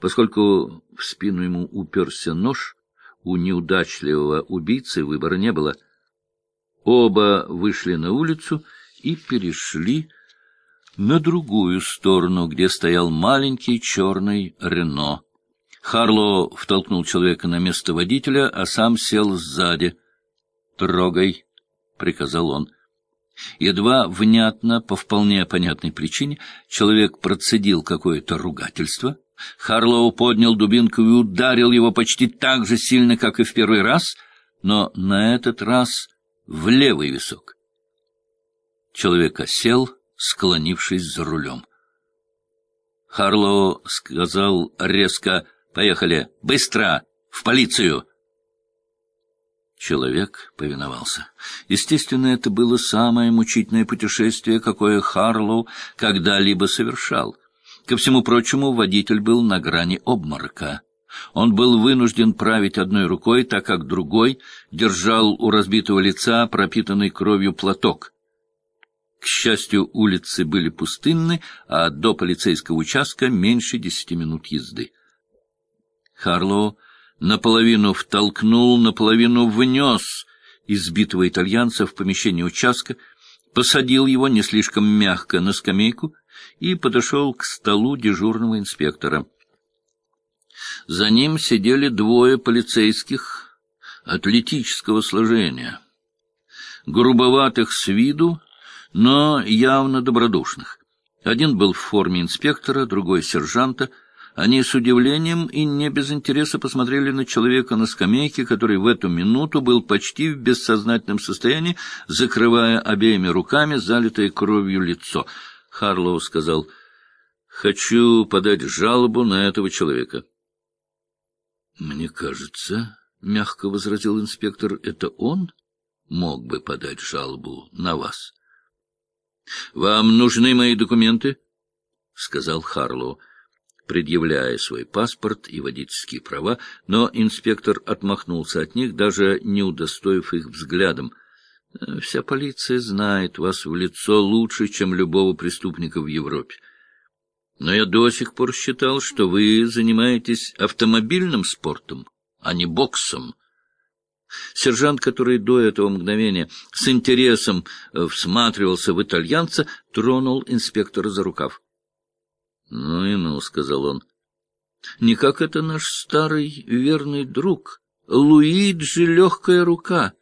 Поскольку в спину ему уперся нож, у неудачливого убийцы выбора не было. Оба вышли на улицу и перешли на другую сторону, где стоял маленький черный Рено. Харлоу втолкнул человека на место водителя, а сам сел сзади. «Трогай», — приказал он. Едва внятно, по вполне понятной причине, человек процедил какое-то ругательство. Харлоу поднял дубинку и ударил его почти так же сильно, как и в первый раз, но на этот раз в левый висок. Человек осел, склонившись за рулем. Харлоу сказал резко «Поехали! Быстро! В полицию!» Человек повиновался. Естественно, это было самое мучительное путешествие, какое Харлоу когда-либо совершал. Ко всему прочему, водитель был на грани обморока. Он был вынужден править одной рукой, так как другой держал у разбитого лица пропитанный кровью платок. К счастью, улицы были пустынны, а до полицейского участка меньше десяти минут езды. Харлоу наполовину втолкнул, наполовину внес избитого итальянца в помещение участка, посадил его не слишком мягко на скамейку и подошел к столу дежурного инспектора. За ним сидели двое полицейских атлетического сложения, грубоватых с виду, но явно добродушных. Один был в форме инспектора, другой — сержанта — они с удивлением и не без интереса посмотрели на человека на скамейке, который в эту минуту был почти в бессознательном состоянии, закрывая обеими руками залитое кровью лицо. Харлоу сказал, «Хочу подать жалобу на этого человека». «Мне кажется, — мягко возразил инспектор, — это он мог бы подать жалобу на вас». «Вам нужны мои документы?» — сказал Харлоу предъявляя свой паспорт и водительские права, но инспектор отмахнулся от них, даже не удостоив их взглядом. «Вся полиция знает вас в лицо лучше, чем любого преступника в Европе. Но я до сих пор считал, что вы занимаетесь автомобильным спортом, а не боксом». Сержант, который до этого мгновения с интересом всматривался в итальянца, тронул инспектора за рукав. — Ну и ну, — сказал он. — Не как это наш старый верный друг, Луиджи Легкая Рука.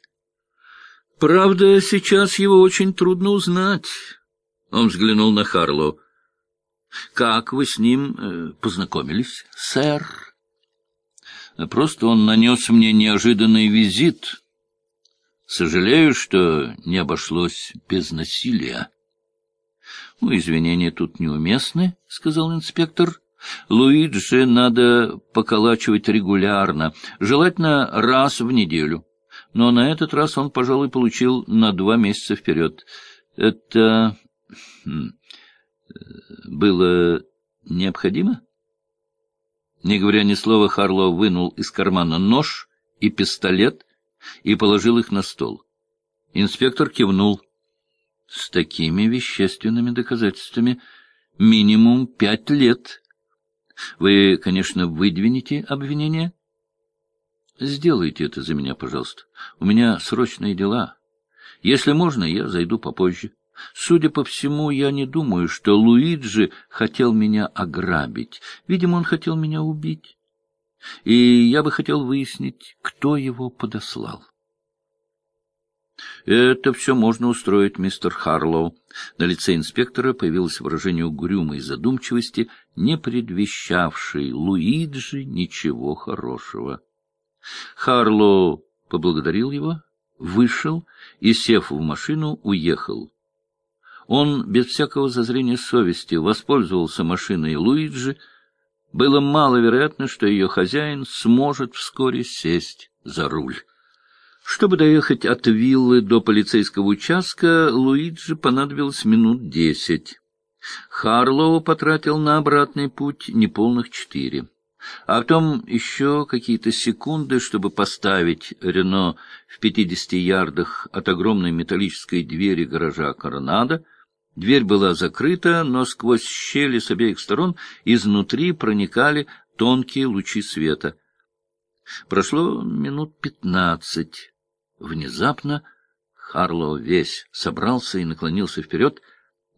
Правда, сейчас его очень трудно узнать. Он взглянул на Харлоу. — Как вы с ним э, познакомились, сэр? — Просто он нанес мне неожиданный визит. Сожалею, что не обошлось без насилия. — Ну, извинения тут неуместны, — сказал инспектор. — Луиджи надо поколачивать регулярно, желательно раз в неделю. Но на этот раз он, пожалуй, получил на два месяца вперед. Это хм, было необходимо? Не говоря ни слова, Харлоу вынул из кармана нож и пистолет и положил их на стол. Инспектор кивнул. С такими вещественными доказательствами минимум пять лет. Вы, конечно, выдвинете обвинение? Сделайте это за меня, пожалуйста. У меня срочные дела. Если можно, я зайду попозже. Судя по всему, я не думаю, что Луиджи хотел меня ограбить. Видимо, он хотел меня убить. И я бы хотел выяснить, кто его подослал. Это все можно устроить, мистер Харлоу. На лице инспектора появилось выражение угрюмой задумчивости, не предвещавшей Луиджи ничего хорошего. Харлоу поблагодарил его, вышел и, сев в машину, уехал. Он без всякого зазрения совести воспользовался машиной Луиджи. Было маловероятно, что ее хозяин сможет вскоре сесть за руль. Чтобы доехать от виллы до полицейского участка, Луиджи понадобилось минут десять. Харлоу потратил на обратный путь неполных четыре. А потом еще какие-то секунды, чтобы поставить Рено в пятидесяти ярдах от огромной металлической двери гаража Коронада, Дверь была закрыта, но сквозь щели с обеих сторон изнутри проникали тонкие лучи света. Прошло минут пятнадцать. Внезапно Харлоу весь собрался и наклонился вперед.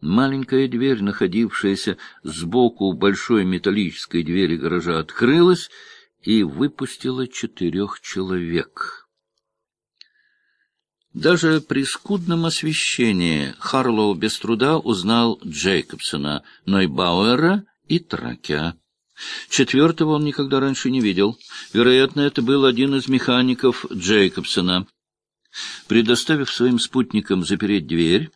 Маленькая дверь, находившаяся сбоку большой металлической двери гаража, открылась и выпустила четырех человек. Даже при скудном освещении Харлоу без труда узнал Джейкобсона, Нойбауэра и Тракя. Четвертого он никогда раньше не видел. Вероятно, это был один из механиков Джейкобсона. Предоставив своим спутникам запереть дверь,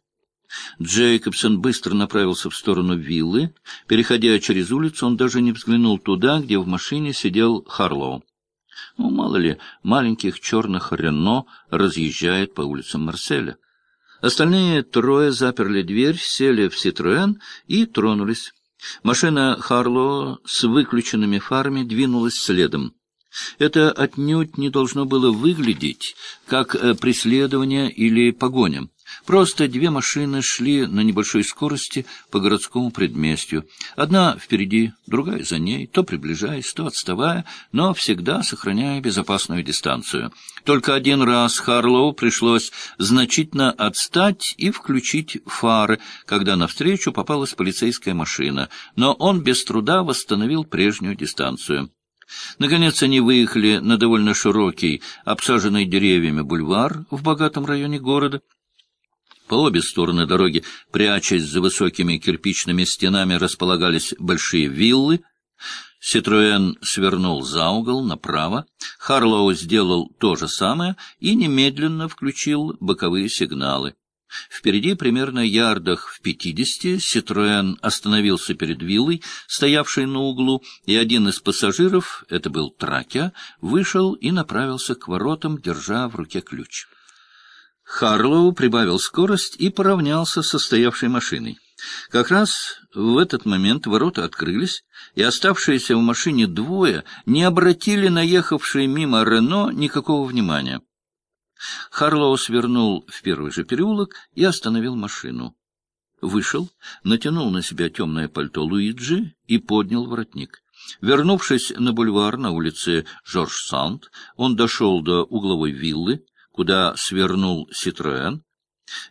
Джейкобсон быстро направился в сторону виллы. Переходя через улицу, он даже не взглянул туда, где в машине сидел Харлоу. Ну, мало ли, маленьких черных Рено разъезжает по улицам Марселя. Остальные трое заперли дверь, сели в Ситроэн и тронулись. Машина Харло с выключенными фарами двинулась следом. Это отнюдь не должно было выглядеть как э, преследование или погоня. Просто две машины шли на небольшой скорости по городскому предместью. Одна впереди, другая за ней, то приближаясь, то отставая, но всегда сохраняя безопасную дистанцию. Только один раз Харлоу пришлось значительно отстать и включить фары, когда навстречу попалась полицейская машина, но он без труда восстановил прежнюю дистанцию. Наконец они выехали на довольно широкий, обсаженный деревьями бульвар в богатом районе города. По обе стороны дороги, прячась за высокими кирпичными стенами, располагались большие виллы. Ситроен свернул за угол направо, Харлоу сделал то же самое и немедленно включил боковые сигналы. Впереди, примерно ярдах в пятидесяти, Ситроен остановился перед виллой, стоявшей на углу, и один из пассажиров, это был Тракя, вышел и направился к воротам, держа в руке ключ. Харлоу прибавил скорость и поравнялся со стоявшей машиной. Как раз в этот момент ворота открылись, и оставшиеся в машине двое не обратили наехавшие мимо Рено никакого внимания. Харлоу свернул в первый же переулок и остановил машину. Вышел, натянул на себя темное пальто Луиджи и поднял воротник. Вернувшись на бульвар на улице Жорж-Санд, он дошел до угловой виллы, куда свернул Ситроэн.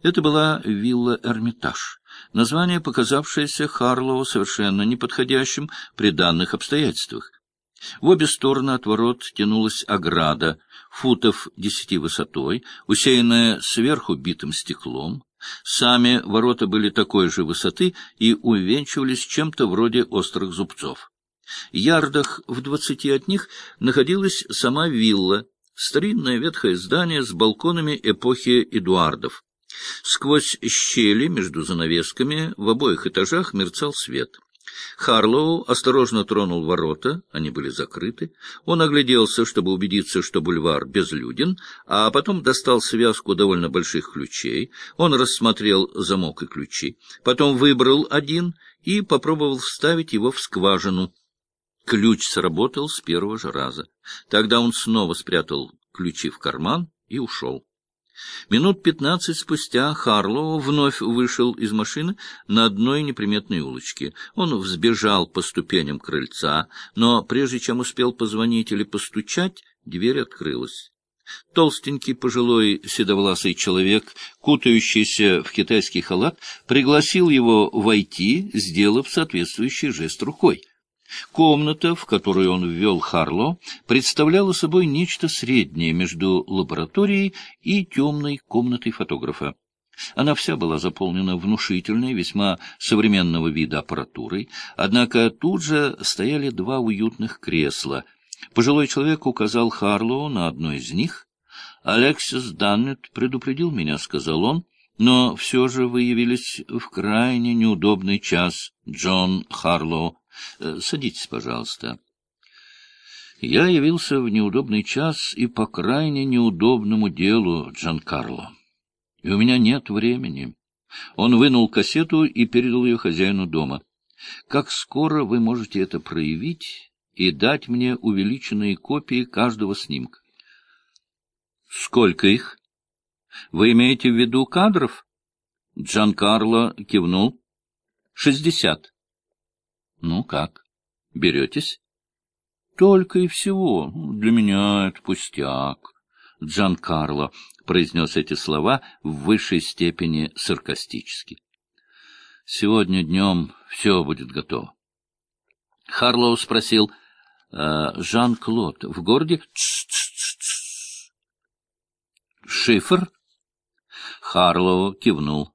Это была вилла Эрмитаж, название, показавшееся Харлоу совершенно неподходящим при данных обстоятельствах. В обе стороны от ворот тянулась ограда, футов десяти высотой, усеянная сверху битым стеклом. Сами ворота были такой же высоты и увенчивались чем-то вроде острых зубцов. Ярдах в двадцати от них находилась сама вилла, Старинное ветхое здание с балконами эпохи Эдуардов. Сквозь щели между занавесками в обоих этажах мерцал свет. Харлоу осторожно тронул ворота, они были закрыты. Он огляделся, чтобы убедиться, что бульвар безлюден, а потом достал связку довольно больших ключей. Он рассмотрел замок и ключи, потом выбрал один и попробовал вставить его в скважину. Ключ сработал с первого же раза. Тогда он снова спрятал ключи в карман и ушел. Минут пятнадцать спустя Харлоу вновь вышел из машины на одной неприметной улочке. Он взбежал по ступеням крыльца, но прежде чем успел позвонить или постучать, дверь открылась. Толстенький пожилой седовласый человек, кутающийся в китайский халат, пригласил его войти, сделав соответствующий жест рукой. Комната, в которую он ввел Харло, представляла собой нечто среднее между лабораторией и темной комнатой фотографа. Она вся была заполнена внушительной, весьма современного вида аппаратурой, однако тут же стояли два уютных кресла. Пожилой человек указал Харлоу на одно из них. «Алексис Даннет предупредил меня», — сказал он, — «но все же вы явились в крайне неудобный час, Джон Харлоу. Э, садитесь, пожалуйста. Я явился в неудобный час и по крайне неудобному делу, Джан Карло. И у меня нет времени. Он вынул кассету и передал ее хозяину дома. Как скоро вы можете это проявить и дать мне увеличенные копии каждого снимка? Сколько их? Вы имеете в виду кадров? Джан Карло кивнул. Шестьдесят. Ну как, беретесь? Только и всего. Для меня это пустяк. Джан Карло произнес эти слова в высшей степени саркастически. Сегодня днем все будет готово. Харлоу спросил, «А, Жан-Клод в городе? Шифр? Харлоу кивнул.